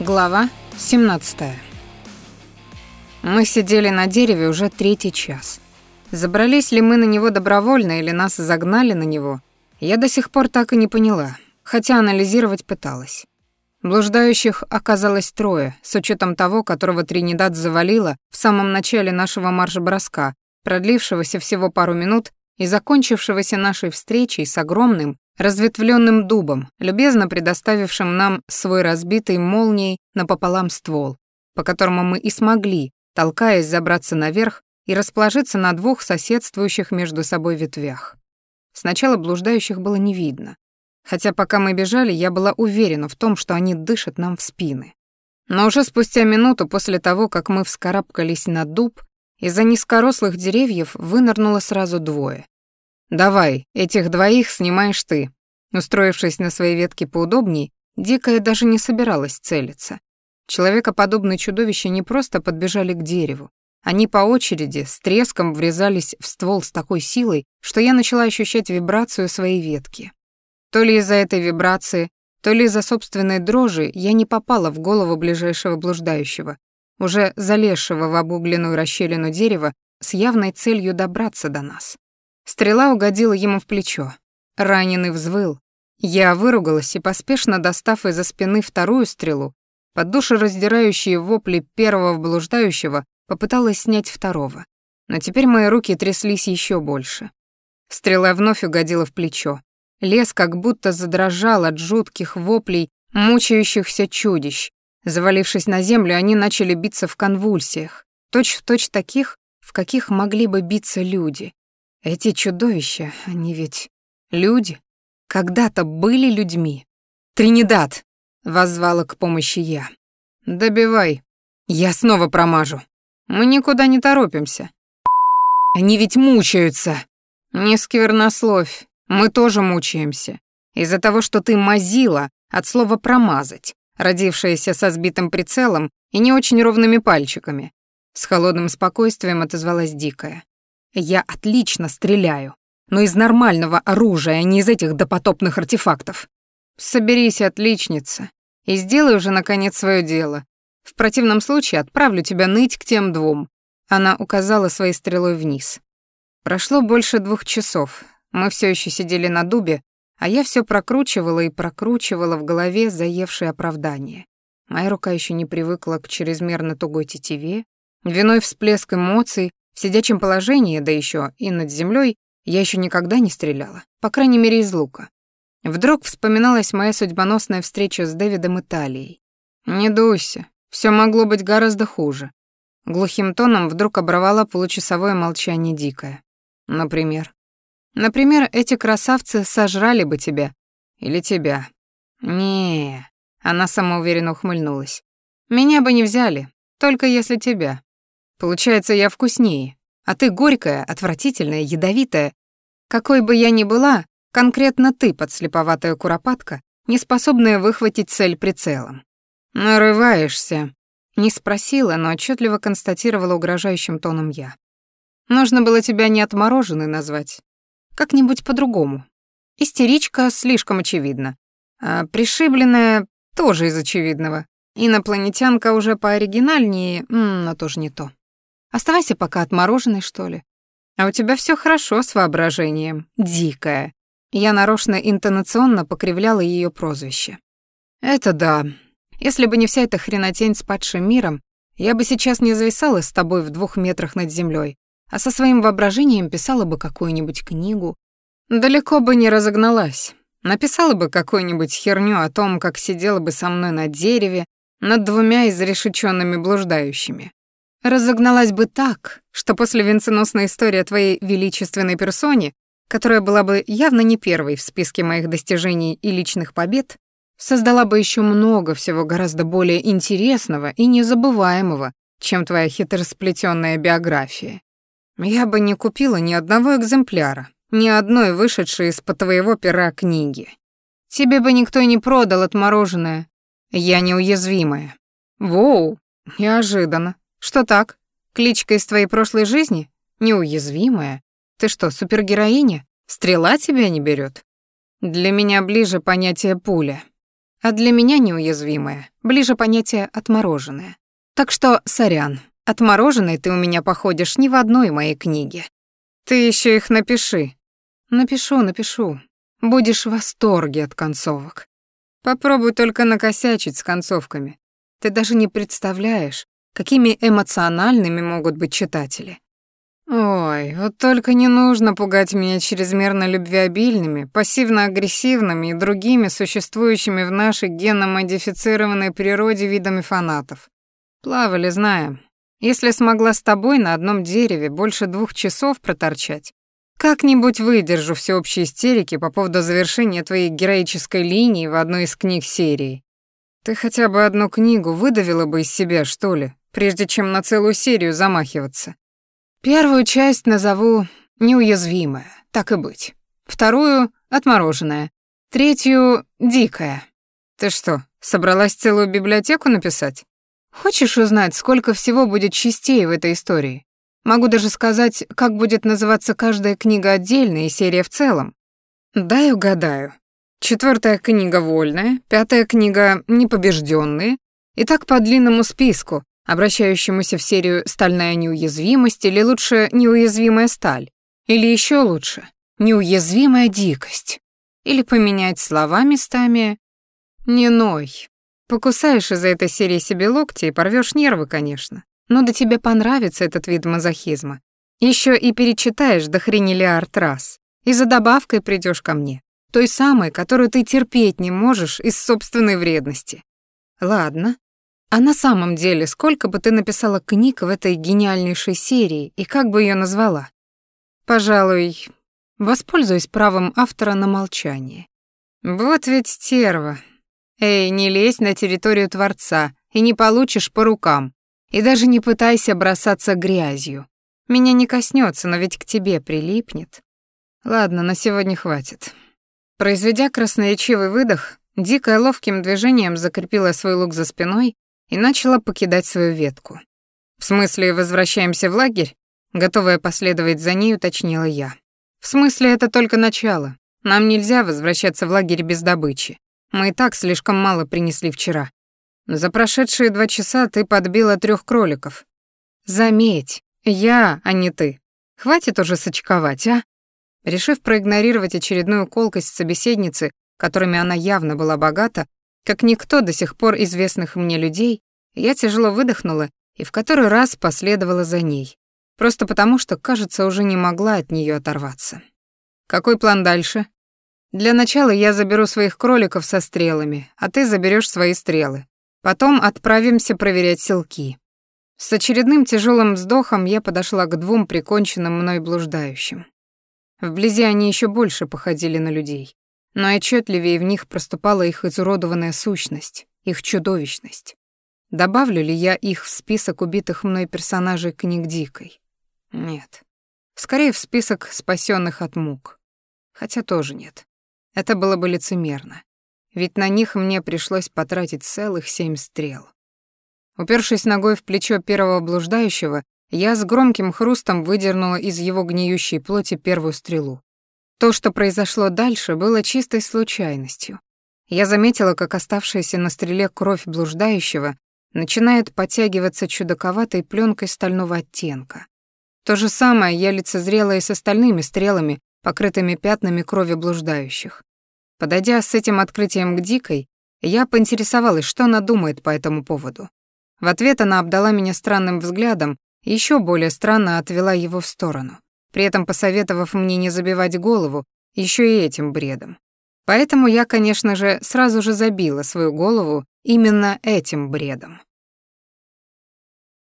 Глава 17. Мы сидели на дереве уже третий час. Забрались ли мы на него добровольно или нас загнали на него, я до сих пор так и не поняла, хотя анализировать пыталась. Блуждающих оказалось трое, с учетом того, которого Тринидад завалила в самом начале нашего марш-броска, продлившегося всего пару минут и закончившегося нашей встречей с огромным, разветвленным дубом, любезно предоставившим нам свой разбитый молнией напополам ствол, по которому мы и смогли, толкаясь, забраться наверх и расположиться на двух соседствующих между собой ветвях. Сначала блуждающих было не видно, хотя пока мы бежали, я была уверена в том, что они дышат нам в спины. Но уже спустя минуту после того, как мы вскарабкались на дуб, из-за низкорослых деревьев вынырнуло сразу двое. «Давай, этих двоих снимаешь ты». Устроившись на своей ветке поудобней, Дикая даже не собиралась целиться. Человекоподобные чудовища не просто подбежали к дереву. Они по очереди с треском врезались в ствол с такой силой, что я начала ощущать вибрацию своей ветки. То ли из-за этой вибрации, то ли из-за собственной дрожи я не попала в голову ближайшего блуждающего, уже залезшего в обугленную расщелину дерева с явной целью добраться до нас. Стрела угодила ему в плечо. Раненый взвыл. Я выругалась и, поспешно достав из-за спины вторую стрелу, под душераздирающие вопли первого блуждающего, попыталась снять второго. Но теперь мои руки тряслись еще больше. Стрела вновь угодила в плечо. Лес как будто задрожал от жутких воплей мучающихся чудищ. Завалившись на землю, они начали биться в конвульсиях, точь-в-точь точь таких, в каких могли бы биться люди. Эти чудовища, они ведь люди. Когда-то были людьми. «Тринидад!» — воззвала к помощи я. «Добивай. Я снова промажу. Мы никуда не торопимся. Они ведь мучаются!» «Не сквернословь. Мы тоже мучаемся. Из-за того, что ты мазила от слова «промазать», родившаяся со сбитым прицелом и не очень ровными пальчиками. С холодным спокойствием отозвалась Дикая. Я отлично стреляю, но из нормального оружия, а не из этих допотопных артефактов. Соберись, отличница, и сделай уже, наконец, свое дело. В противном случае отправлю тебя ныть к тем двум. Она указала своей стрелой вниз. Прошло больше двух часов. Мы все еще сидели на дубе, а я все прокручивала и прокручивала в голове заевшие оправдания. Моя рука еще не привыкла к чрезмерно тугой тетиве, виной всплеск эмоций, в сидячем положении, да еще и над землей, я еще никогда не стреляла, по крайней мере из лука. Вдруг вспоминалась моя судьбоносная встреча с Дэвидом Италией. «Не дуйся, все могло быть гораздо хуже». Глухим тоном вдруг оборвала получасовое молчание дикое. «Например?» «Например, эти красавцы сожрали бы тебя. Или тебя». не она самоуверенно ухмыльнулась. «Меня бы не взяли, только если тебя. Получается, я вкуснее, а ты горькая, отвратительная, ядовитая. Какой бы я ни была, конкретно ты, подслеповатая куропатка, не способная выхватить цель прицелом. Нарываешься. Не спросила, но отчетливо констатировала угрожающим тоном я. Нужно было тебя не отмороженной назвать. Как-нибудь по-другому. Истеричка слишком очевидно. А пришибленная тоже из очевидного. Инопланетянка уже пооригинальнее, но тоже не то. Оставайся пока отмороженной, что ли. А у тебя все хорошо с воображением, дикая. Я нарочно интонационно покривляла ее прозвище. Это да. Если бы не вся эта хренотень с падшим миром, я бы сейчас не зависала с тобой в двух метрах над землей, а со своим воображением писала бы какую-нибудь книгу. Далеко бы не разогналась. Написала бы какую-нибудь херню о том, как сидела бы со мной на дереве над двумя изрешеченными блуждающими. Разогналась бы так, что после венценосной истории о твоей величественной персоне, которая была бы явно не первой в списке моих достижений и личных побед, создала бы еще много всего гораздо более интересного и незабываемого, чем твоя хитросплетенная биография. Я бы не купила ни одного экземпляра, ни одной вышедшей из-под твоего пера книги. Тебе бы никто не продал отмороженное. Я неуязвимая. Воу, неожиданно. Что так? Кличка из твоей прошлой жизни? Неуязвимая? Ты что, супергероиня? Стрела тебя не берет? Для меня ближе понятие пуля. а для меня неуязвимое, ближе понятие «отмороженное». Так что, сорян, отмороженной ты у меня походишь ни в одной моей книге. Ты еще их напиши. Напишу, напишу. Будешь в восторге от концовок. Попробуй только накосячить с концовками. Ты даже не представляешь, какими эмоциональными могут быть читатели. Ой, вот только не нужно пугать меня чрезмерно любвеобильными, пассивно-агрессивными и другими существующими в нашей генно-модифицированной природе видами фанатов. Плавали, знаем. Если смогла с тобой на одном дереве больше двух часов проторчать, как-нибудь выдержу всеобщие истерики по поводу завершения твоей героической линии в одной из книг серии. Ты хотя бы одну книгу выдавила бы из себя, что ли, прежде чем на целую серию замахиваться. Первую часть назову «неуязвимая», так и быть. Вторую — «отмороженная». Третью — «дикая». Ты что, собралась целую библиотеку написать? Хочешь узнать, сколько всего будет частей в этой истории? Могу даже сказать, как будет называться каждая книга отдельно и серия в целом. Дай угадаю. Четвертая книга вольная, пятая книга непобежденные, и так по длинному списку, обращающемуся в серию «Стальная неуязвимость» или лучше «Неуязвимая сталь», или еще лучше «Неуязвимая дикость», или поменять слова местами «Не ной». Покусаешь из-за этой серии себе локти и порвешь нервы, конечно. Но да тебе понравится этот вид мазохизма. Еще и перечитаешь до хренелиард раз. И за добавкой придешь ко мне. Той самой, которую ты терпеть не можешь из собственной вредности. Ладно, а на самом деле, сколько бы ты написала книг в этой гениальнейшей серии и как бы ее назвала? Пожалуй, воспользуюсь правом автора на молчание. Вот ведь стерва. Эй, не лезь на территорию Творца и не получишь по рукам. И даже не пытайся бросаться грязью. Меня не коснется, но ведь к тебе прилипнет. Ладно, на сегодня хватит. Произведя красноречивый выдох, Дикая ловким движением закрепила свой лук за спиной и начала покидать свою ветку. «В смысле, возвращаемся в лагерь?» Готовая последовать за ней, уточнила я. «В смысле, это только начало. Нам нельзя возвращаться в лагерь без добычи. Мы и так слишком мало принесли вчера. За прошедшие два часа ты подбила трех кроликов. Заметь, я, а не ты. Хватит уже сочковать, а?» Решив проигнорировать очередную колкость собеседницы, которыми она явно была богата, как никто до сих пор известных мне людей, я тяжело выдохнула и в который раз последовала за ней, просто потому что, кажется, уже не могла от нее оторваться. Какой план дальше? Для начала я заберу своих кроликов со стрелами, а ты заберешь свои стрелы. Потом отправимся проверять селки. С очередным тяжелым вздохом я подошла к двум приконченным мной блуждающим. Вблизи они еще больше походили на людей но отчетливее в них проступала их изуродованная сущность, их чудовищность. Добавлю ли я их в список убитых мной персонажей книг Дикой? Нет. Скорее в список спасенных от мук. Хотя тоже нет. Это было бы лицемерно. Ведь на них мне пришлось потратить целых семь стрел. Упершись ногой в плечо первого блуждающего, я с громким хрустом выдернула из его гниющей плоти первую стрелу. То, что произошло дальше, было чистой случайностью. Я заметила, как оставшаяся на стреле кровь блуждающего начинает подтягиваться чудаковатой пленкой стального оттенка. То же самое я лицезрела и с остальными стрелами, покрытыми пятнами крови блуждающих. Подойдя с этим открытием к Дикой, я поинтересовалась, что она думает по этому поводу. В ответ она обдала меня странным взглядом и ещё более странно отвела его в сторону при этом посоветовав мне не забивать голову еще и этим бредом. Поэтому я, конечно же, сразу же забила свою голову именно этим бредом.